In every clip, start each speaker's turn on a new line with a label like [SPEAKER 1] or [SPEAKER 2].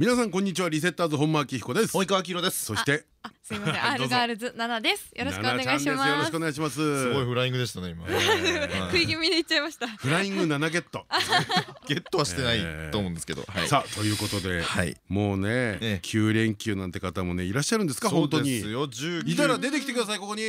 [SPEAKER 1] 皆さんこんにちはリセッターズ本間明彦です。
[SPEAKER 2] 及川明です。
[SPEAKER 1] そして
[SPEAKER 3] あ、すみません、アールガールズナナです。よろしくお願いします。
[SPEAKER 1] よろしくお願いします。
[SPEAKER 2] すごいフライングでしたね今。
[SPEAKER 3] 食い気味で言っちゃいました。
[SPEAKER 1] フライング7ゲット。
[SPEAKER 2] ゲットはしてないと思うんですけど。はい
[SPEAKER 1] さあということで
[SPEAKER 2] はい。
[SPEAKER 1] もうね
[SPEAKER 2] ええ。
[SPEAKER 1] 9連休なんて方もねいらっしゃるんですか？本当
[SPEAKER 2] そうで
[SPEAKER 1] に
[SPEAKER 2] すよ。19
[SPEAKER 1] いたら出てきてくださいここに。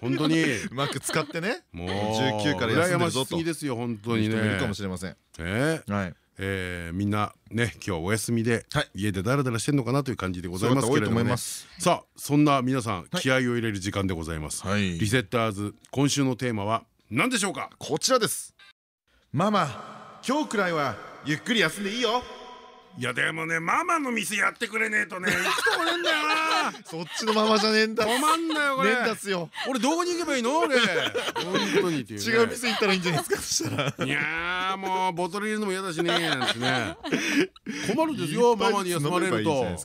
[SPEAKER 1] 本当に。
[SPEAKER 2] うまく使ってね。
[SPEAKER 1] もう
[SPEAKER 2] 19から休んでるぞと。
[SPEAKER 1] 羨ましすぎですよ本当にね。
[SPEAKER 2] 人もいるかもしれません。
[SPEAKER 1] ええ
[SPEAKER 2] はい
[SPEAKER 1] えーみんなね今日はお休みで
[SPEAKER 2] はい。
[SPEAKER 1] 家でダラダラしてんのかなという感じでございますけれどもね。さあそんな皆さん
[SPEAKER 2] はい。
[SPEAKER 1] 気合を入れる時間でございます。
[SPEAKER 2] はい。
[SPEAKER 1] リセッターズ今週のテーマは何でしょうか？
[SPEAKER 2] こちらです。ママ今日くらいはゆっくり休んでいいよ
[SPEAKER 1] いやでもねママの店やってくれねえとね行くとこねえんだよな。
[SPEAKER 2] そっちのママじゃねえんだ。
[SPEAKER 1] 止まんなよこれ。
[SPEAKER 2] ねえんだっすよ。
[SPEAKER 1] 俺どこに行けばいいの？俺。本当にっていうね。
[SPEAKER 2] 違う店行ったらいいんじゃないですかそしたら。
[SPEAKER 1] いやーもうボトル入れるのも嫌だしねなんてね。困るんですよママに休まれると。困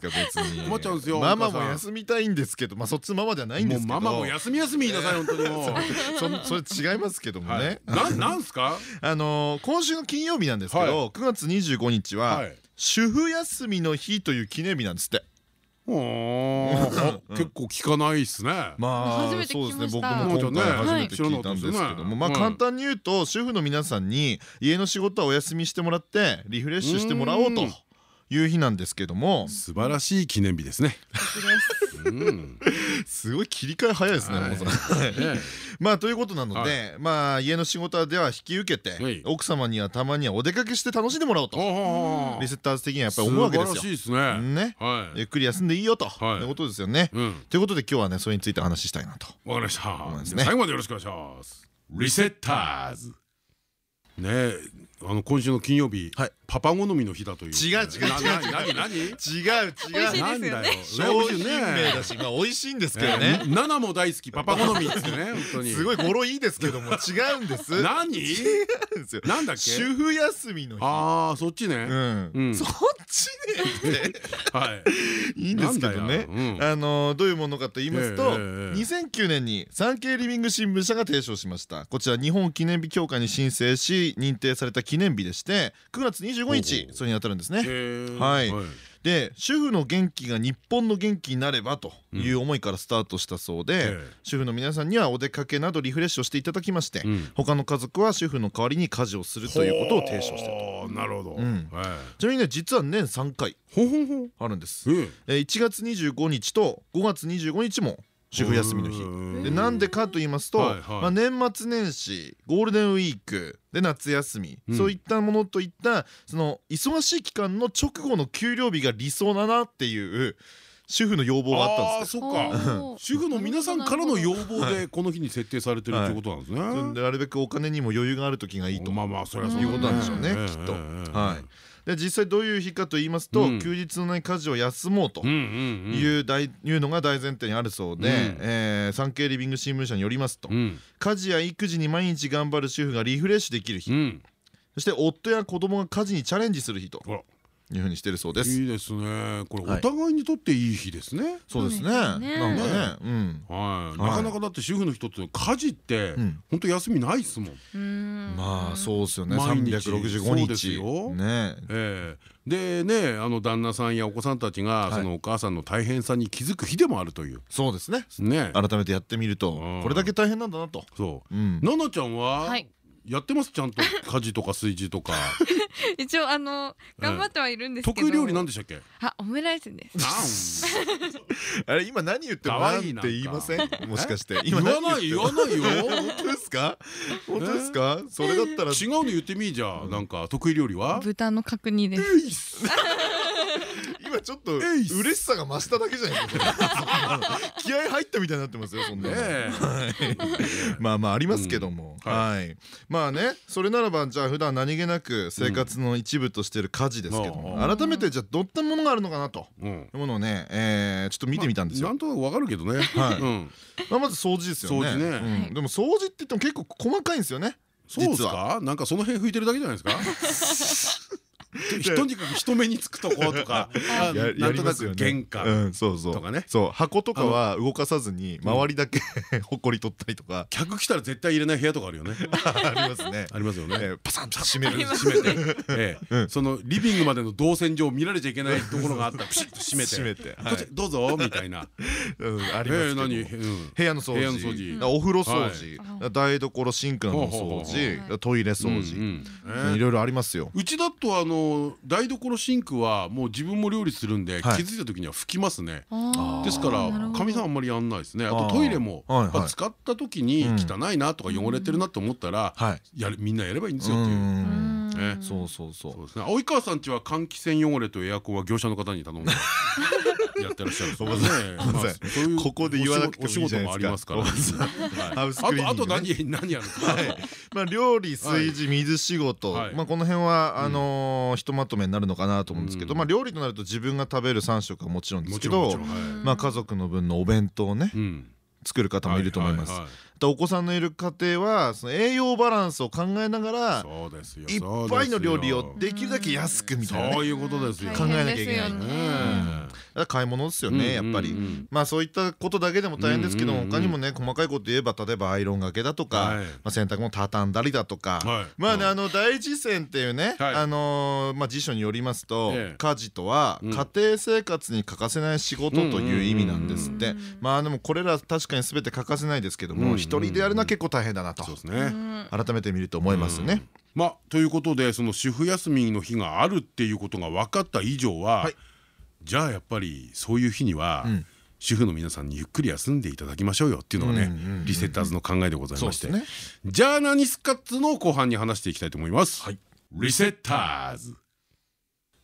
[SPEAKER 2] 困
[SPEAKER 1] っちゃうんですよ
[SPEAKER 2] ママも休みたいんですけどまあそっちのママではないんですけど。
[SPEAKER 1] もうママも休み休み言いなさい本当にもう。
[SPEAKER 2] そそれ違いますけども
[SPEAKER 1] はい。
[SPEAKER 2] ね
[SPEAKER 1] ななんすか？
[SPEAKER 2] あのー今週の金曜日なんですけ
[SPEAKER 1] は
[SPEAKER 2] ど9月25日は
[SPEAKER 1] はい
[SPEAKER 2] 主婦休みの日という記念日なんですって。
[SPEAKER 1] 結構聞かないっすね。
[SPEAKER 2] ま
[SPEAKER 3] 初めて聞きました。
[SPEAKER 2] 僕も今回初めて
[SPEAKER 1] はい
[SPEAKER 2] 聞いたんですけども。まあ
[SPEAKER 1] はい
[SPEAKER 2] 簡単に言うと主婦の皆さんに家の仕事はお休みしてもらってリフレッシュしてもらおうと。
[SPEAKER 1] うん
[SPEAKER 2] いう日なんですけども。
[SPEAKER 1] 素晴らしい記念日ですね。うん。
[SPEAKER 2] すごい切り替え早いですね まあということなの
[SPEAKER 1] は
[SPEAKER 2] でまあ家の仕事では引き受け
[SPEAKER 1] はい。
[SPEAKER 2] て奥様にはたまにはお出かけして楽しんでもらおうと。
[SPEAKER 1] お
[SPEAKER 2] リセッターズ的にはやっぱり思うわけですよ
[SPEAKER 1] 素晴らしいですね。
[SPEAKER 2] ゆっくり休んでいいよと。
[SPEAKER 1] はい。
[SPEAKER 2] いうことですよね。
[SPEAKER 1] うん。
[SPEAKER 2] ということで今日はねそれについてお話ししたいなと。
[SPEAKER 1] わかりました。最後までよろしくお願いします。リセッターズ。ねえあの今週の金曜日。
[SPEAKER 2] はい
[SPEAKER 1] パパ好みの日だという。
[SPEAKER 2] 違う違う違う。違う違う。違う
[SPEAKER 1] なんだよ
[SPEAKER 2] 商品名だしまあ美味しいんですけどね。
[SPEAKER 1] ナナも大好きパパ好みっつってね 本当に。
[SPEAKER 2] すごい語呂いいですけども違うんです。
[SPEAKER 1] 何？
[SPEAKER 2] 違うんですよ。
[SPEAKER 1] なんだっけ？
[SPEAKER 2] 主婦休みの日。
[SPEAKER 1] ああそっちね。
[SPEAKER 2] うん。
[SPEAKER 1] うん。
[SPEAKER 2] そっちねって。
[SPEAKER 1] はい。
[SPEAKER 2] いいんですけどね。あのどういうものかと言いますと
[SPEAKER 1] ええええ
[SPEAKER 2] 2009年に産経リビング新聞社が提唱しました。こちら日本記念日協会に申請し認定された記念日でして9月25日それに当たるんですね。
[SPEAKER 1] へー。
[SPEAKER 2] はい。で主婦の元気が日本の元気になればという思いからスタートしたそうで、
[SPEAKER 1] ええ。
[SPEAKER 2] 主婦の皆さんにはお出かけなどリフレッシュをしていただきまして、
[SPEAKER 1] うん。
[SPEAKER 2] 他の家族は主婦の代わりに家事をするということを提唱していると。
[SPEAKER 1] なるほど。
[SPEAKER 2] うん。
[SPEAKER 1] はい。
[SPEAKER 2] ちなみにね実は年3回あるんです、
[SPEAKER 1] え
[SPEAKER 2] えー1月25日と5月25日も主婦休みの日
[SPEAKER 1] 日
[SPEAKER 2] でなんでかと言いますと、
[SPEAKER 1] はいはい。
[SPEAKER 2] まあ、年末年始ゴールデンウィークで夏休み、
[SPEAKER 1] うん。
[SPEAKER 2] そういったものといったその忙しい期間の直後の給料日が理想だなっていう主婦の要望があったんです
[SPEAKER 1] そっか。主婦の皆さんからの要望で この日に設定されてるっていうことなんですね。
[SPEAKER 2] よでなるべくお金にも余裕がある時がいいと
[SPEAKER 1] まあまあそれはそう
[SPEAKER 2] いうことなんでしょうね
[SPEAKER 1] ええ
[SPEAKER 2] きっと。はいで実際どういう日かと言いますと、
[SPEAKER 1] うん。
[SPEAKER 2] 休日のない家事を休もうという大いうのが大前提にあるそうで、
[SPEAKER 1] うん。
[SPEAKER 2] えー産経リビング新聞社によりますと、
[SPEAKER 1] うん。
[SPEAKER 2] 家事や育児に毎日頑張る主婦がリフレッシュできる日、
[SPEAKER 1] うん。
[SPEAKER 2] そして夫や子供が家事にチャレンジする日というふうにしてるそうです。
[SPEAKER 1] いいですね。これ
[SPEAKER 2] はい。
[SPEAKER 1] お互いにとっていい日ですね。
[SPEAKER 2] そうですね。なんかね、うん。
[SPEAKER 1] はい。
[SPEAKER 2] はい。
[SPEAKER 1] なかなかだって主婦の人って家事って
[SPEAKER 2] うん。
[SPEAKER 1] 本当休みないっすもん。
[SPEAKER 2] まあそうですよね。
[SPEAKER 1] 毎日。
[SPEAKER 2] 365
[SPEAKER 1] そうです
[SPEAKER 2] 日
[SPEAKER 1] よ。
[SPEAKER 2] ね。
[SPEAKER 1] ええ。でねあの旦那さんやお子さんたちが
[SPEAKER 2] はい。
[SPEAKER 1] そのお母さんの大変さに気づく日でもあるという。
[SPEAKER 2] そうですね。
[SPEAKER 1] ね。
[SPEAKER 2] 改めてやってみると
[SPEAKER 1] うん。
[SPEAKER 2] これだけ大変なんだなと。
[SPEAKER 1] そう。
[SPEAKER 2] うん。
[SPEAKER 1] 奈々ちゃんは
[SPEAKER 3] はい
[SPEAKER 1] やってます？ちゃんと家事とか炊事とか。
[SPEAKER 3] 一応あの頑張ってはいるんですけど。
[SPEAKER 1] 得意料理なんでしたっけ？
[SPEAKER 3] あ、オムライスです。
[SPEAKER 2] あれ今何言っても
[SPEAKER 1] 可
[SPEAKER 2] なんて
[SPEAKER 1] 愛いなんか
[SPEAKER 2] 言いません？もしかして。
[SPEAKER 1] 言わない言わないよ。
[SPEAKER 2] 本当ですか？本当ですか？それだったら。
[SPEAKER 1] 違うの言ってみーじゃあ。なんか得意料理は？
[SPEAKER 3] 豚の角煮です。
[SPEAKER 2] 今かちょっと嬉しさが増しただけじゃないですか気合入ったみたいになってますよそんなまあまあありますけども、
[SPEAKER 1] うん。は
[SPEAKER 2] はい。まあねそれならばじゃあ普段何気なく生活の一部としてる家事ですけど改めてじゃあどんなものがあるのかなと。
[SPEAKER 1] うん。
[SPEAKER 2] いうものをね、えーちょっと見てみたんですよ。
[SPEAKER 1] なんとなくわかるけどね。
[SPEAKER 2] はい。
[SPEAKER 1] うん。
[SPEAKER 2] まず掃除ですよね。でも掃除って言っても結構細かいんですよね。
[SPEAKER 1] そうですか？なんかその辺拭いてるだけじゃないですか？とにかく人目につくとことか なんとなく玄関
[SPEAKER 2] ん、そうそう。
[SPEAKER 1] とかね。
[SPEAKER 2] そう箱とかは動かさずに周りだけ ほこり取ったりとか。
[SPEAKER 1] 客来たら絶対入れない部屋とかあるよね。
[SPEAKER 2] ありますね。
[SPEAKER 1] ありますよね。
[SPEAKER 2] えーパサンと閉める。
[SPEAKER 1] 閉めて。そのリビングまでの動線上見られちゃいけないところがあったらプシッと閉めて。どうぞみたいな。
[SPEAKER 2] うんあ
[SPEAKER 1] え
[SPEAKER 2] りますけ部屋の掃除。お風呂掃除、
[SPEAKER 3] は
[SPEAKER 2] 台所シンクの掃除。トイレ掃除、いろいろありますよ。
[SPEAKER 1] うちだとあの台所シンクはもう自分も料理するんで気
[SPEAKER 2] はい。
[SPEAKER 1] づいた時には拭きますね。ですからかみさんあんまりやんないですね。あとトイレも使った時に
[SPEAKER 2] うん。
[SPEAKER 1] 汚いなとか汚れてるなと思ったら
[SPEAKER 2] はい。
[SPEAKER 1] やるみんなやればいいんです
[SPEAKER 2] う
[SPEAKER 1] よっていう。
[SPEAKER 2] そうそうそう。
[SPEAKER 1] そうですね。及川さんちは換気扇汚れとエアコンは業者の方に頼んで やってらっしゃるそう
[SPEAKER 2] いここで言わなくてもい。いじゃないですか
[SPEAKER 1] あとあと何何やる
[SPEAKER 2] まあ料理炊事水仕事、
[SPEAKER 1] はい。
[SPEAKER 2] まあこの辺はあのーひとまとめになるのかなと思うんですけど、
[SPEAKER 1] うん。
[SPEAKER 2] まあ料理となると自分が食べる3食はもちろんですけどまあ家族の分のお弁当をね。
[SPEAKER 1] うん
[SPEAKER 2] 作る方もいると思います。お子さんのいる家庭はその栄養バランスを考えながら
[SPEAKER 1] そうですよ
[SPEAKER 2] いっぱいの料理をできるだけ安くみたいなね
[SPEAKER 1] そういうことですよ
[SPEAKER 2] 考えなきゃいけない
[SPEAKER 3] ね。
[SPEAKER 1] ね
[SPEAKER 2] だから買い物ですよねやっぱり。
[SPEAKER 1] うん。うんうん
[SPEAKER 2] まあそういったことだけでも大変ですけど他にもね細かいこと言えば例えばアイロンがけだとか、
[SPEAKER 1] はい。
[SPEAKER 2] まあ、洗濯物畳んだりだとか、
[SPEAKER 1] はい。
[SPEAKER 2] まあね
[SPEAKER 1] はい
[SPEAKER 2] あの大辞典っていうね、
[SPEAKER 1] はい。
[SPEAKER 2] あのーまあ、辞書によりますと、
[SPEAKER 1] ええ。
[SPEAKER 2] 家事とは
[SPEAKER 1] うん。
[SPEAKER 2] 家庭生活に欠かせない仕事という意味なんですって。
[SPEAKER 3] うん。うんうん
[SPEAKER 2] まあでもこれら確かに全て欠かせないですけども一人でやるのは結構大変だなと。改めて見ると思いますね。
[SPEAKER 1] まあということでその主婦休みの日があるっていうことが分かった以上は、
[SPEAKER 2] はい。
[SPEAKER 1] じゃあやっぱりそういう日には、
[SPEAKER 2] うん。
[SPEAKER 1] 主婦の皆さんにゆっくり休んでいただきましょうよっていうのがね、リセッターズの考えでございまして、
[SPEAKER 2] ね。
[SPEAKER 1] じゃあ何すかっつの後半に話していきたいと思います。
[SPEAKER 2] はい。
[SPEAKER 1] リセッターズ。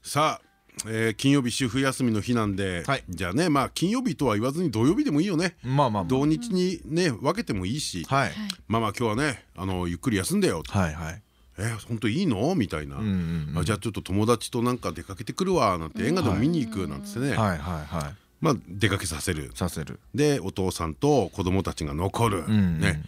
[SPEAKER 1] さあ、えー金曜日主婦休みの日なんで、
[SPEAKER 2] はい。
[SPEAKER 1] じゃあねまあ金曜日とは言わずに土曜日でもいいよね。
[SPEAKER 2] まあまあま
[SPEAKER 1] 土日にね分けてもいいし、
[SPEAKER 2] あはい。
[SPEAKER 1] まあまあ今日はねあのゆっくり休んでよ
[SPEAKER 2] はいはい。
[SPEAKER 1] えー、本当いいの？みたいな、あじゃあちょっと友達となんか出かけてくるわなんて映画でも見に行くなんてね、
[SPEAKER 2] はいはいはい。
[SPEAKER 1] まあ出かけさせる。
[SPEAKER 2] させる。
[SPEAKER 1] でお父さんと子供たちが残る、ね。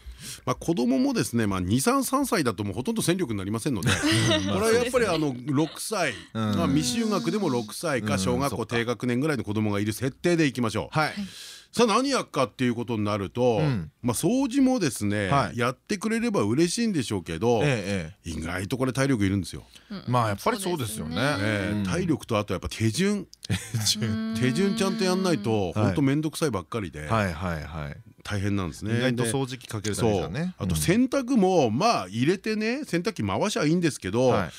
[SPEAKER 1] まあ子供もですね、まあ、233歳だともうほとんど戦力になりませんので。これはやっぱりあの6歳、まあ、未就学でも6歳か小学校低学年ぐらいの子供がいる設定でいきましょう。
[SPEAKER 2] はい。
[SPEAKER 1] さあ何やっかっていうことになると、
[SPEAKER 2] うん
[SPEAKER 1] まあ掃除もですね、
[SPEAKER 2] はい
[SPEAKER 1] やってくれれば嬉しいんでしょうけど、
[SPEAKER 2] えええ
[SPEAKER 1] 意外とこれ体力いるんですよ。
[SPEAKER 2] え。まあやっぱりそうですよね。
[SPEAKER 1] ええ体力とあとやっぱ手順手順ちゃんとやんないと本当面倒くさいばっかりで
[SPEAKER 2] はいはいはい。
[SPEAKER 1] 大変なんですね。
[SPEAKER 2] 意外と
[SPEAKER 1] で
[SPEAKER 2] 掃除機かけるだけじゃね。
[SPEAKER 1] あと洗濯もまあ入れてね洗濯機回しゃいいんですけど、
[SPEAKER 2] はい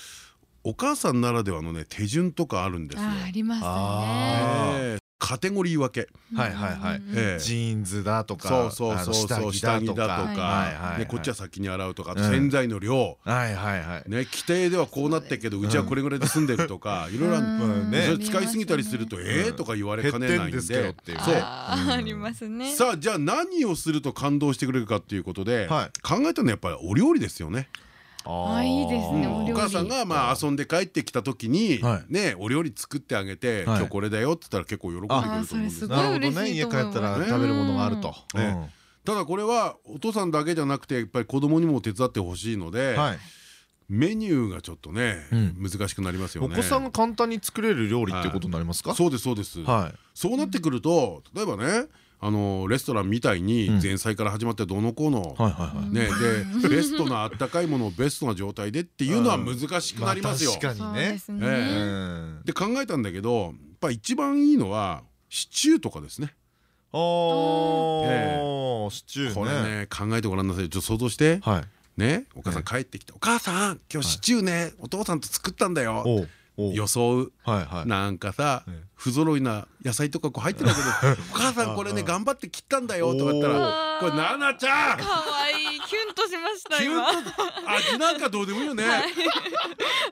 [SPEAKER 1] お母さんならではのね手順とかあるんですよ。
[SPEAKER 3] あります
[SPEAKER 2] あ
[SPEAKER 3] ね。
[SPEAKER 1] ええカテゴリー分け、
[SPEAKER 2] はいはいはい。ジーンズだと
[SPEAKER 1] そ
[SPEAKER 2] か
[SPEAKER 1] うそうそう。そう下着だとか、
[SPEAKER 2] はいはいはい。
[SPEAKER 1] ねこっちは先に洗うとか洗剤の量、
[SPEAKER 2] はいはいはい。
[SPEAKER 1] ね規定ではこうなってるけどうちはこれぐらいで済んでるとか いろいろ
[SPEAKER 2] ね。
[SPEAKER 1] それ使いすぎたりするとええとか言われかねないんで。
[SPEAKER 2] 減ってんですけどっていう。
[SPEAKER 1] そう。
[SPEAKER 3] ありますね。
[SPEAKER 1] さあじゃあ何をすると感動してくれるかっていうことで、
[SPEAKER 2] はい。
[SPEAKER 1] 考えたのはやっぱりお料理ですよね。
[SPEAKER 3] あいいですね
[SPEAKER 1] うん。
[SPEAKER 3] お料理。
[SPEAKER 1] お母さんがまあ遊んで帰ってきた時に、
[SPEAKER 2] はい。
[SPEAKER 1] ねお料理作ってあげて、
[SPEAKER 2] はい。
[SPEAKER 1] 今日これだよって言ったら結構喜んでくれると思うんです
[SPEAKER 2] なるほどね。家帰ったら食べるものがあると。
[SPEAKER 1] ただこれはお父さんだけじゃなくてやっぱり子供にも手伝ってほしいので、メニューがちょっとね、
[SPEAKER 2] うん。
[SPEAKER 1] 難しくなりますよね。
[SPEAKER 2] お子さんが簡単に作れる料理っていうことになりますか？
[SPEAKER 1] そうですそうです、
[SPEAKER 2] は
[SPEAKER 1] そうなってくると例えばねあのレストランみたいに
[SPEAKER 2] うん。
[SPEAKER 1] 前菜から始まってどうのこうの、ね、でベストなあったかいものをベストな状態でっていうのは難しくなりますよ。
[SPEAKER 2] まあ確かにね。
[SPEAKER 1] で考えたんだけどやっぱ一番いいのはシチューとかですね。
[SPEAKER 2] あ
[SPEAKER 1] え
[SPEAKER 2] ーシチュ
[SPEAKER 1] これ
[SPEAKER 2] ーね
[SPEAKER 1] ね考えてごらんなさい。ちょっと想像して。
[SPEAKER 2] はい。
[SPEAKER 1] ねお母さん帰ってきて「お母さん今日シチューねお父さんと作ったんだよ」装う。
[SPEAKER 2] はいはい。
[SPEAKER 1] なんかさ
[SPEAKER 2] ええ。
[SPEAKER 1] 不揃いな野菜とかこう入ってるわけで「お母さんこれね頑張って切ったんだよ」とか言ったら「これななちゃん!」
[SPEAKER 3] 可愛いキュンとしました今。
[SPEAKER 1] と。味なんかどうでもいいよね。ね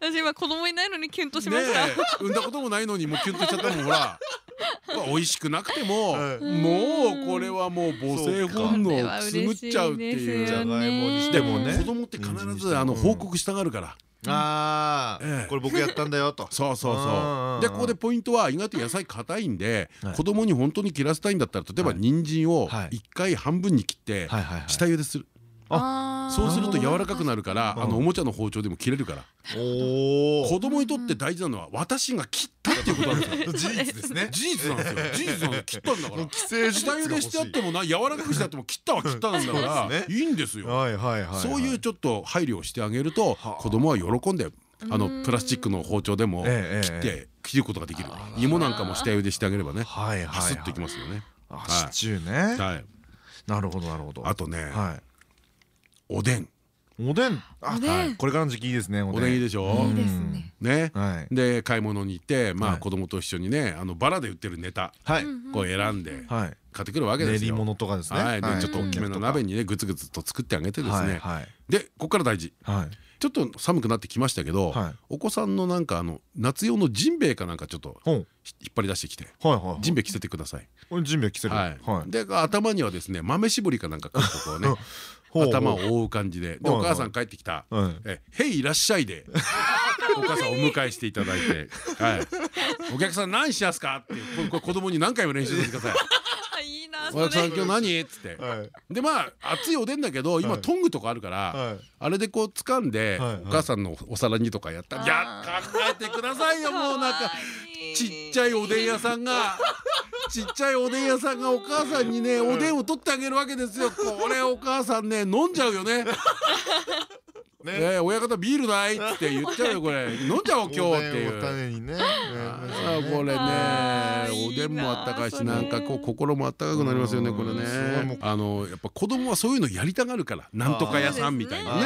[SPEAKER 3] 私今子供いないのにキュンとしま
[SPEAKER 1] え
[SPEAKER 3] した。
[SPEAKER 1] 産んだこともないのにもうキュンとしちゃったもんほら。美味しくなくても
[SPEAKER 2] はい。
[SPEAKER 1] もうこれはもう母性本能をくすぐっちゃうっていう。
[SPEAKER 2] じゃがいもにしてもね
[SPEAKER 1] 子供って必ずあの報告したがるから。
[SPEAKER 2] あ
[SPEAKER 1] ええ。
[SPEAKER 2] あこれ僕やったんだよと。
[SPEAKER 1] そうそうそう。うんでここでポイントは意外と野菜硬いんで
[SPEAKER 2] はい。
[SPEAKER 1] 子供に本当に切らせたいんだったら例えば
[SPEAKER 2] はい。
[SPEAKER 1] 人参を
[SPEAKER 2] はい。
[SPEAKER 1] 一回半分に切って下茹でするそうすると柔らかくなるから
[SPEAKER 2] うん
[SPEAKER 1] あのおもちゃの包丁でも切れるから。
[SPEAKER 2] おお
[SPEAKER 1] 子供にとって大事なのは私が切ったっていうことなんですよ。
[SPEAKER 2] 事実ですね。
[SPEAKER 1] 事実なんですよ。事実なんですよ。切ったんだから下茹でしてあってもな柔らかくしてあっても切ったは切ったなんだからいいんですよ。
[SPEAKER 2] はいはいはい
[SPEAKER 1] そういうちょっと配慮をしてあげると子供は喜んであのプラスチックの包丁でも
[SPEAKER 2] ええ
[SPEAKER 1] 切って切ることができる。芋なんかも下茹でしてあげればね
[SPEAKER 2] はいはい
[SPEAKER 1] ハスッといきますよね。
[SPEAKER 2] あ
[SPEAKER 1] はい
[SPEAKER 2] シチューね。
[SPEAKER 1] はい。
[SPEAKER 2] なるほどなるほど。
[SPEAKER 1] あとね
[SPEAKER 2] は
[SPEAKER 1] おでん。
[SPEAKER 2] いおでん。これからの時期いいですねお
[SPEAKER 1] おでんいいでしょ？
[SPEAKER 3] いいですね。
[SPEAKER 1] ね。
[SPEAKER 2] はい。
[SPEAKER 1] で買い物に行ってま
[SPEAKER 2] はい。
[SPEAKER 1] あ子供と一緒にねあのバラで売ってるネタ。
[SPEAKER 2] はい。
[SPEAKER 1] こう選んで
[SPEAKER 2] はい。
[SPEAKER 1] 買ってくるわけですよ。
[SPEAKER 2] 練り物とかですね。
[SPEAKER 1] はい。でちょっと大きめの鍋にねグツグツと作ってあげてですね。
[SPEAKER 2] はい
[SPEAKER 1] でここから大事。
[SPEAKER 2] はい。
[SPEAKER 1] ちょっと寒くなってきましたけど
[SPEAKER 2] はい。
[SPEAKER 1] お子さんのなんかあの夏用のジンベエかなんかちょっと引っ張り出してきて
[SPEAKER 2] はいはい。
[SPEAKER 1] ジンベエ着せてください。
[SPEAKER 2] これジンベエ着せる。
[SPEAKER 1] はい。
[SPEAKER 2] はい。
[SPEAKER 1] で頭にはですね豆絞りかなんかこうね 頭を覆う感じで。で
[SPEAKER 2] はい
[SPEAKER 1] お母さん帰ってきた。
[SPEAKER 2] はい「
[SPEAKER 1] えへいいらっしゃい」で。お母さんをお迎えしていただいて「はい。お客さん何しやすか?」ってこれこれ子供に何回も練習させてください。
[SPEAKER 3] あ いいな「
[SPEAKER 1] お客さん今日何?」っつって。
[SPEAKER 2] はい。
[SPEAKER 1] でまあ熱いおでんだけど今
[SPEAKER 2] はい。
[SPEAKER 1] トングとかあるから
[SPEAKER 2] はい。
[SPEAKER 1] あれでこう掴んでお母さんのお皿にとかやったら「いや
[SPEAKER 3] あ
[SPEAKER 1] 考えてくださいよもうなんか。ちっちゃいおでん屋さんがちっちゃいおでん屋さんがお母さんにねおでんを取ってあげるわけですよ。これお母さんね飲んじゃうよね。
[SPEAKER 2] ね。
[SPEAKER 1] え親方ビールないって言っちゃうよこれ。飲んじゃおう今日っていう。これねおでんもあったかいし
[SPEAKER 3] な
[SPEAKER 1] なんかこう心もあったかくなりますよね
[SPEAKER 2] うん
[SPEAKER 1] これねあのやっぱ子供はそういうのやりたがるからなんとか屋さんみたいなね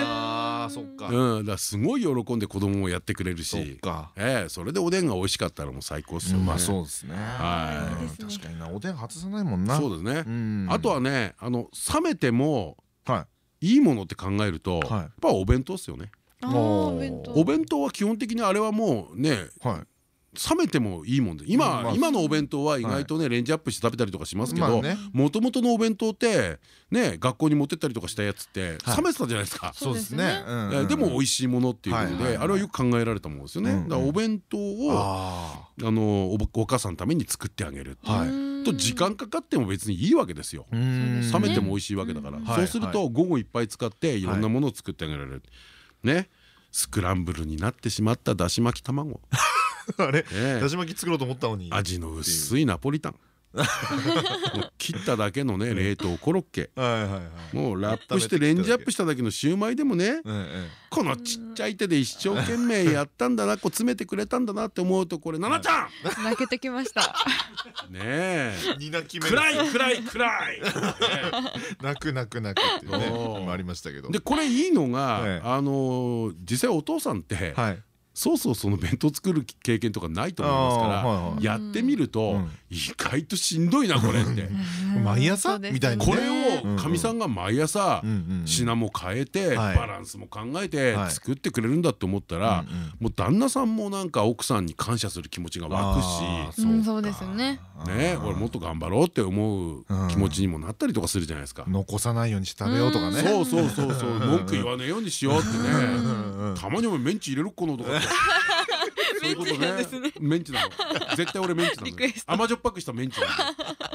[SPEAKER 2] ああそっか。
[SPEAKER 1] うんだすごい喜んで子供もやってくれるし。
[SPEAKER 2] か。
[SPEAKER 1] ええそれでおでんが美味しかったらもう最高っすよ。ね
[SPEAKER 2] まあそうですね。
[SPEAKER 1] はい。
[SPEAKER 2] うん確かになおでん外さないもんな。
[SPEAKER 1] そうですね。
[SPEAKER 2] うん。
[SPEAKER 1] あとはねあの冷めても
[SPEAKER 2] はい
[SPEAKER 1] いものって考えると
[SPEAKER 2] はい。
[SPEAKER 1] やっぱお弁当っすよね。
[SPEAKER 3] あーお弁当。
[SPEAKER 1] お弁当は基本的にあれはもうね
[SPEAKER 2] はい
[SPEAKER 1] 冷めてもいいもんで。
[SPEAKER 2] うん
[SPEAKER 1] 今、
[SPEAKER 2] まあ。
[SPEAKER 1] 今のお弁当は意外とね、レンジアップして食べたりとかしますけどもともとのお弁当ってね学校に持ってったりとかしたやつって
[SPEAKER 2] はい。
[SPEAKER 1] 冷めてたじゃないですか。
[SPEAKER 2] そうですね。
[SPEAKER 1] でも美味しいものっていうの
[SPEAKER 2] はいはいはい。
[SPEAKER 1] であれはよく考えられたものですよね。だからお弁当を
[SPEAKER 2] あ
[SPEAKER 1] あのおお母さんのために作ってあげると時間かかっても別にいいわけですよ。冷めても美味しいわけだから、
[SPEAKER 3] うん
[SPEAKER 1] そうする
[SPEAKER 2] は
[SPEAKER 1] と午後いっぱい使っていろんなものを作ってあげられる、ね。スクランブルになってしまっただし巻き卵、
[SPEAKER 2] あれ
[SPEAKER 1] ええ。
[SPEAKER 2] だし巻き作ろうと思ったのに。
[SPEAKER 1] 味の薄いナポリタン。切っただけのね冷凍コロッケ。
[SPEAKER 2] はいはいはい。
[SPEAKER 1] もうラップしてレンジアップしただけのシューマイでもねこのちっちゃい手で一生懸命やったんだなこう詰めてくれたんだなって思うとこれ「奈々ちゃ
[SPEAKER 3] 泣けてきました。
[SPEAKER 1] ん!」ねえ。暗い暗い暗い、ね
[SPEAKER 2] 泣く泣く泣くっていうねありましたけど。
[SPEAKER 1] でこれいいのが、
[SPEAKER 2] ええ。
[SPEAKER 1] あのー実際お父さんって、
[SPEAKER 2] はい
[SPEAKER 1] そうそうその弁当作る経験とかないと思いますから、やってみると、
[SPEAKER 2] うん。
[SPEAKER 1] 意外としんどいなこれって。
[SPEAKER 2] 毎朝みたいな
[SPEAKER 1] こ
[SPEAKER 2] ね
[SPEAKER 1] れをかみさんが毎朝品も変えて
[SPEAKER 2] はい。
[SPEAKER 1] バランスも考えて
[SPEAKER 2] はい。
[SPEAKER 1] 作ってくれるんだって思ったらもう旦那さんもなんか奥さんに感謝する気持ちが湧くし。
[SPEAKER 3] そうですね。
[SPEAKER 1] ね俺もっと頑張ろうって思う気持ちにもなったりとかするじゃないですか。
[SPEAKER 2] 残さないようにして食べようとかね。
[SPEAKER 1] そうそうそうそう。文句言わねえようにしようってね。たまにお前メンチ入れるこのとかって そういうこと
[SPEAKER 3] メンチなんですね。
[SPEAKER 1] メンチなの。絶対俺メンチなの甘じょっぱくしたメンチなの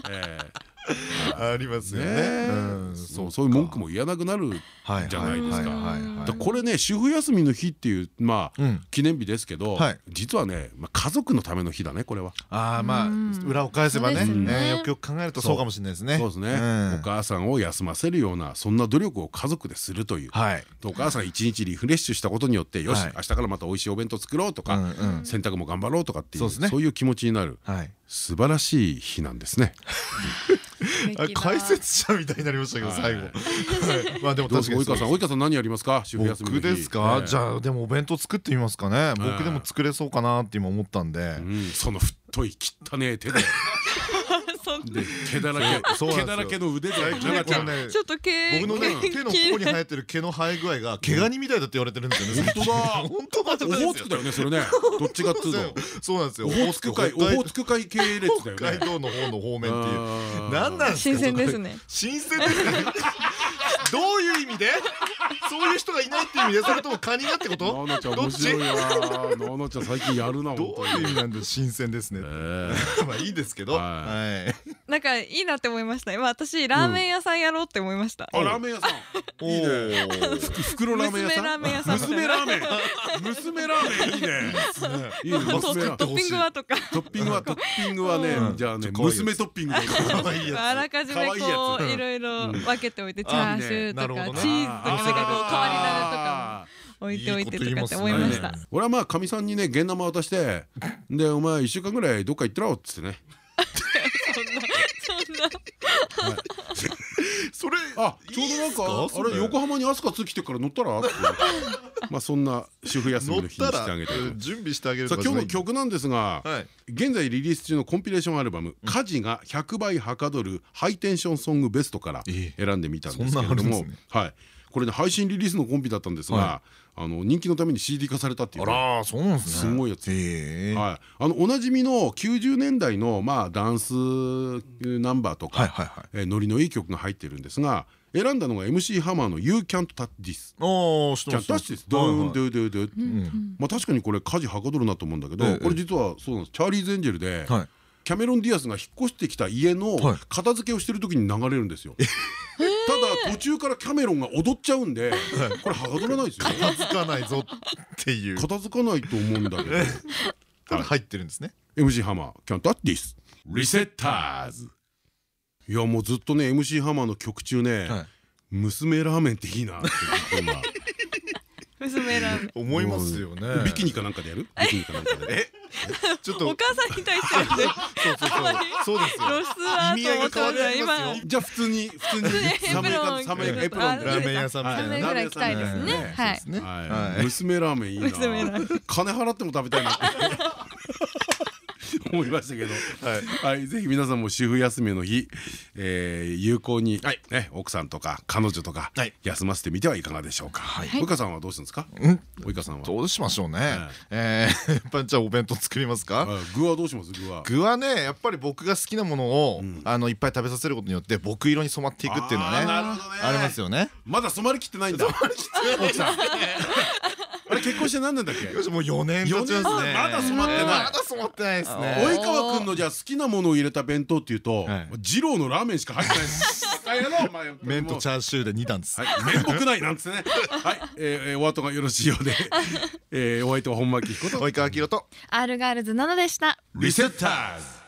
[SPEAKER 1] え
[SPEAKER 2] ありますよね。
[SPEAKER 1] えねえ。
[SPEAKER 2] うん。
[SPEAKER 1] そうそういう文句も言わなくなる
[SPEAKER 2] はい
[SPEAKER 1] じゃないですか。これね主婦休みの日っていうまあ
[SPEAKER 2] うん。
[SPEAKER 1] 記念日ですけど
[SPEAKER 2] はい。
[SPEAKER 1] 実はねまあ家族のための日だねこれは。
[SPEAKER 2] ああま
[SPEAKER 3] うん。
[SPEAKER 2] あ裏を返せばね。よくよく考えるとそうかもしれないですね。
[SPEAKER 1] そうですね。
[SPEAKER 2] ん。
[SPEAKER 1] お母さんを休ませるようなそんな努力を家族でするという。
[SPEAKER 2] はい。
[SPEAKER 1] お母さん一日リフレッシュしたことによってよし
[SPEAKER 2] はい。
[SPEAKER 1] 明日からまた美味しいお弁当作ろうとか
[SPEAKER 2] うんうん。
[SPEAKER 1] 洗濯も頑張ろうとかっていう
[SPEAKER 2] そうですね。
[SPEAKER 1] そういう気持ちになる。
[SPEAKER 2] はい。
[SPEAKER 1] 素晴らしい日なんですね。
[SPEAKER 2] あ解説者みたいになりましたけど最後。
[SPEAKER 1] はい。
[SPEAKER 2] まあでも確かに
[SPEAKER 1] 及川さん及川さん何やりますか？主婦休みの日。
[SPEAKER 2] 僕ですか？じ
[SPEAKER 1] あ
[SPEAKER 2] ゃあでもお弁当作ってみますかね。僕でも作れそうかなって今思ったんで。
[SPEAKER 1] その太い汚ねえ手でで毛だらけ。毛だらけの腕で
[SPEAKER 2] 最近
[SPEAKER 1] 奈々ち
[SPEAKER 3] ちょっと毛
[SPEAKER 2] 僕のね手のここに生えてる毛の生え具合が毛ガニみたいだって言われてるんですよね
[SPEAKER 1] 本当だ。
[SPEAKER 2] 本当だ
[SPEAKER 1] オホーツクだよねそれね。どっちかっつうと
[SPEAKER 2] そうなんですよ。
[SPEAKER 1] オホーツク海オホーツク海系列だよ
[SPEAKER 2] 北海
[SPEAKER 1] ね
[SPEAKER 2] 道の方の方面っていう。
[SPEAKER 1] あー。
[SPEAKER 2] 何なんですか
[SPEAKER 3] 新鮮ですね。
[SPEAKER 2] 新鮮ですね。どういう意味で？そういう人がいないっていう意味でそれともカニがってこと？
[SPEAKER 1] 奈々ちゃん面白いわ。奈々ちゃん最近やるな
[SPEAKER 2] どう
[SPEAKER 1] 本当に。
[SPEAKER 2] いう意味なんで新鮮ですね。
[SPEAKER 1] え
[SPEAKER 2] まあいいですけど。
[SPEAKER 1] は
[SPEAKER 2] はい。
[SPEAKER 3] なんかいいなって思いました。今私ラーメン屋さんやろうって思いました。
[SPEAKER 1] えあラーメン屋さん。
[SPEAKER 2] お
[SPEAKER 1] いいね。袋ラー。メン屋さん
[SPEAKER 3] 娘ラーメン屋さん。
[SPEAKER 1] 娘ラーメン。娘ラーメンいいね。いいね。
[SPEAKER 3] トッピングはとか。
[SPEAKER 1] トッピングはトッピングはね
[SPEAKER 2] うん。
[SPEAKER 1] じゃあね娘トッピングで
[SPEAKER 2] 可愛いやつ。
[SPEAKER 3] あらかじめこういろいろ分けておいてチャーシューとかチーズとかわり種とかも置いておいてとかって思いました。
[SPEAKER 1] 俺はまあかみさんにね現生渡して でお前1週間ぐらいどっか行ってろっつってね。
[SPEAKER 3] そんなそんな。
[SPEAKER 2] それ
[SPEAKER 1] あちょうどなんかあ
[SPEAKER 2] れ
[SPEAKER 1] れ。横浜に飛鳥2来てから乗ったら？ってまあそんな主婦休み
[SPEAKER 2] 乗
[SPEAKER 1] の日に
[SPEAKER 2] ったら
[SPEAKER 1] してあげたいと
[SPEAKER 2] 準備してあげる
[SPEAKER 1] さあ今日の曲なんですが
[SPEAKER 2] はい。
[SPEAKER 1] 現在リリース中のコンピレーションアルバム「家事が100倍はかどるハイテンションソングベスト」から
[SPEAKER 2] え
[SPEAKER 1] 選んでみたんですけれども。はいこれね配信リリースのコンピだったんですが
[SPEAKER 2] は
[SPEAKER 1] あの人気のために CD 化されたっていうね。
[SPEAKER 2] あらそうなんですね。
[SPEAKER 1] すごいやつ。はい、あのおなじみの90年代のまあダンスナンバーとかノリのいい曲が入ってるんですが選んだのが MC ハマーの「You Can't Touch This」
[SPEAKER 2] ああ知っ「て
[SPEAKER 1] Can't
[SPEAKER 2] ます。
[SPEAKER 1] Touch This」「ドゥンドゥドゥドゥ」
[SPEAKER 2] ん。
[SPEAKER 1] まあ確かにこれ家事はかどるなと思うんだけど
[SPEAKER 2] ええ。
[SPEAKER 1] これ実はそうなんです。チャーリーズ・エンジェルで
[SPEAKER 2] はい。
[SPEAKER 1] キャメロン・ディアスが引っ越してきた家の
[SPEAKER 2] はい。
[SPEAKER 1] 片付けをしてる時に流れるんですよ。ただ途中からキャメロンが踊っちゃうんでこれはかどらないですよ。
[SPEAKER 2] 片付かないぞっていう。
[SPEAKER 1] 片付かないと思うんだけど。
[SPEAKER 2] ただ入ってるんですね。
[SPEAKER 1] MC ハマー Can't Touch This リセッターズ。いやもうずっとね MC ハマーの曲中ね、
[SPEAKER 2] はい。
[SPEAKER 1] 娘ラーメンっていいなって今
[SPEAKER 3] 娘ラーメン
[SPEAKER 2] 思いますよね。
[SPEAKER 1] ビキニかなんかでやる？ビキニかなんかで。
[SPEAKER 2] え？ちょっと。
[SPEAKER 3] お母さんに対してるんで
[SPEAKER 2] そうそうそう。そうですよ。
[SPEAKER 3] 露出はと思ってました今
[SPEAKER 1] じゃあ普通に普通にサメかサメエプロンで
[SPEAKER 2] ラーメン屋さんみたいな。
[SPEAKER 3] ラーメンぐらい行きたいですね。
[SPEAKER 1] はい。娘ラーメンいいな。
[SPEAKER 3] 娘ラーメ
[SPEAKER 1] 金払っても食べたいなって思いましたけど。はい。ぜひ皆さんも主婦休みの日えー有効にね奥さんとか彼女とか
[SPEAKER 2] はい。
[SPEAKER 1] 休ませてみてはいかがでしょうか。及川さんはどうするんですか？
[SPEAKER 2] うん？
[SPEAKER 1] 及川さんは。
[SPEAKER 2] どうしましょうね。
[SPEAKER 1] はい。
[SPEAKER 2] えー やっぱりじゃあお弁当作りますか？
[SPEAKER 1] はい。具はどうします？具は。
[SPEAKER 2] 具はねやっぱり僕が好きなものをあのいっぱい食べさせることによって僕色に染まっていくっていうのはね
[SPEAKER 1] あ
[SPEAKER 2] りますよね。
[SPEAKER 1] まだ。染まりきってないんだ。奥さん あれ結婚して何年だっけ？
[SPEAKER 2] よしもう4年経ちますね。
[SPEAKER 1] まだ染まってない。
[SPEAKER 2] まだ染まってないですね。
[SPEAKER 1] 及川君のじゃあ好きなものを入れた弁当っていうと
[SPEAKER 2] はい。
[SPEAKER 1] 二郎のラーメンしか入ってない。で
[SPEAKER 2] 麺とチャーシューで2段です。
[SPEAKER 1] はい、面目ないなんつってね。はい、えお後がよろしいようで、えーお相手は本間明彦と。
[SPEAKER 2] 及川明宏と。
[SPEAKER 3] アールガールズ7でした。
[SPEAKER 1] リセッターズ。